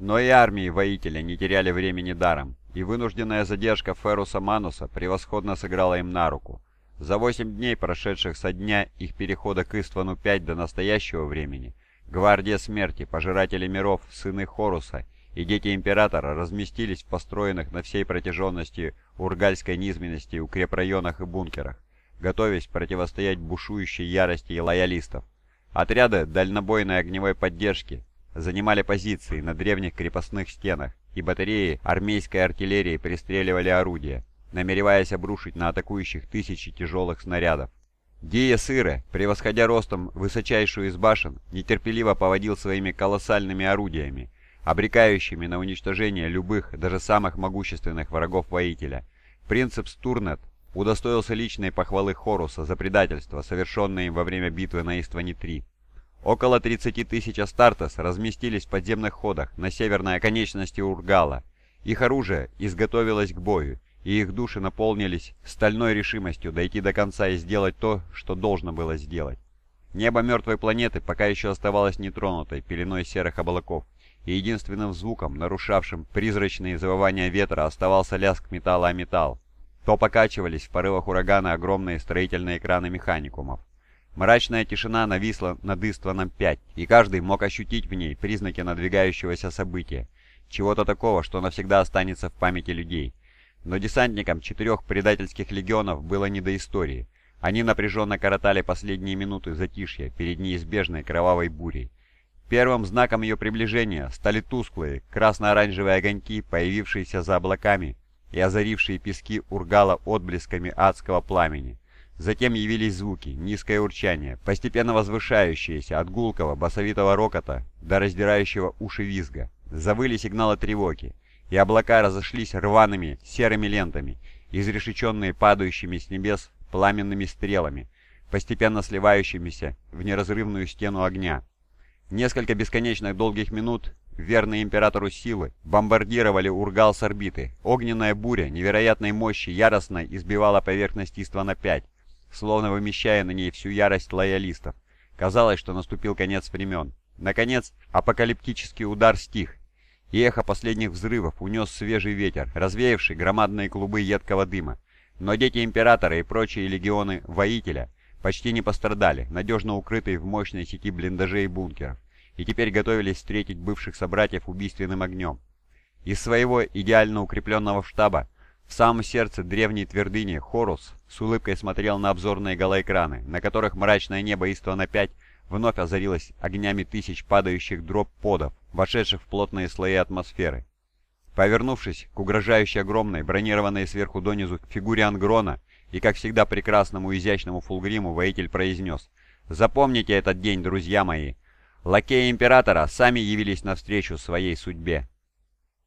Но и армии воителя не теряли времени даром, и вынужденная задержка Феруса Мануса превосходно сыграла им на руку. За восемь дней, прошедших со дня их перехода к Иствану-5 до настоящего времени, Гвардия Смерти, Пожиратели Миров, Сыны Хоруса и Дети Императора разместились в построенных на всей протяженности Ургальской низменности укрепрайонах и бункерах, готовясь противостоять бушующей ярости и лоялистов. Отряды дальнобойной огневой поддержки занимали позиции на древних крепостных стенах, и батареи армейской артиллерии пристреливали орудия, намереваясь обрушить на атакующих тысячи тяжелых снарядов. Гия Сыре, превосходя ростом высочайшую из башен, нетерпеливо поводил своими колоссальными орудиями, обрекающими на уничтожение любых, даже самых могущественных врагов воителя. Принцип Стурнет удостоился личной похвалы Хоруса за предательство, совершенное им во время битвы на Истване-3. Около 30 тысяч Астартес разместились в подземных ходах на северной оконечности Ургала. Их оружие изготовилось к бою, и их души наполнились стальной решимостью дойти до конца и сделать то, что должно было сделать. Небо мертвой планеты пока еще оставалось нетронутой пеленой серых облаков, и единственным звуком, нарушавшим призрачные завывания ветра, оставался лязг металла о металл. То покачивались в порывах урагана огромные строительные экраны механикумов. Мрачная тишина нависла над Истваном 5, и каждый мог ощутить в ней признаки надвигающегося события, чего-то такого, что навсегда останется в памяти людей. Но десантникам четырех предательских легионов было не до истории. Они напряженно коротали последние минуты затишья перед неизбежной кровавой бурей. Первым знаком ее приближения стали тусклые, красно-оранжевые огоньки, появившиеся за облаками и озарившие пески Ургала отблесками адского пламени. Затем явились звуки, низкое урчание, постепенно возвышающиеся от гулкого басовитого рокота до раздирающего уши визга. Завыли сигналы тревоги и облака разошлись рваными серыми лентами, изрешеченные падающими с небес пламенными стрелами, постепенно сливающимися в неразрывную стену огня. Несколько бесконечных долгих минут верные императору силы бомбардировали Ургал с орбиты. Огненная буря невероятной мощи яростно избивала поверхность Иствана-5, словно вымещая на ней всю ярость лоялистов. Казалось, что наступил конец времен. Наконец, апокалиптический удар стих, и эхо последних взрывов унес свежий ветер, развеявший громадные клубы едкого дыма. Но дети Императора и прочие легионы Воителя почти не пострадали, надежно укрытые в мощной сети блиндажей и бункеров, и теперь готовились встретить бывших собратьев убийственным огнем. Из своего идеально укрепленного штаба в самом сердце древней твердыни Хорус с улыбкой смотрел на обзорные голоэкраны, на которых мрачное небо Иствана-5 вновь озарилось огнями тысяч падающих дроп-подов, вошедших в плотные слои атмосферы. Повернувшись к угрожающей огромной, бронированной сверху донизу фигуре Ангрона и, как всегда, прекрасному изящному фулгриму, воитель произнес «Запомните этот день, друзья мои! Лакеи Императора сами явились навстречу своей судьбе».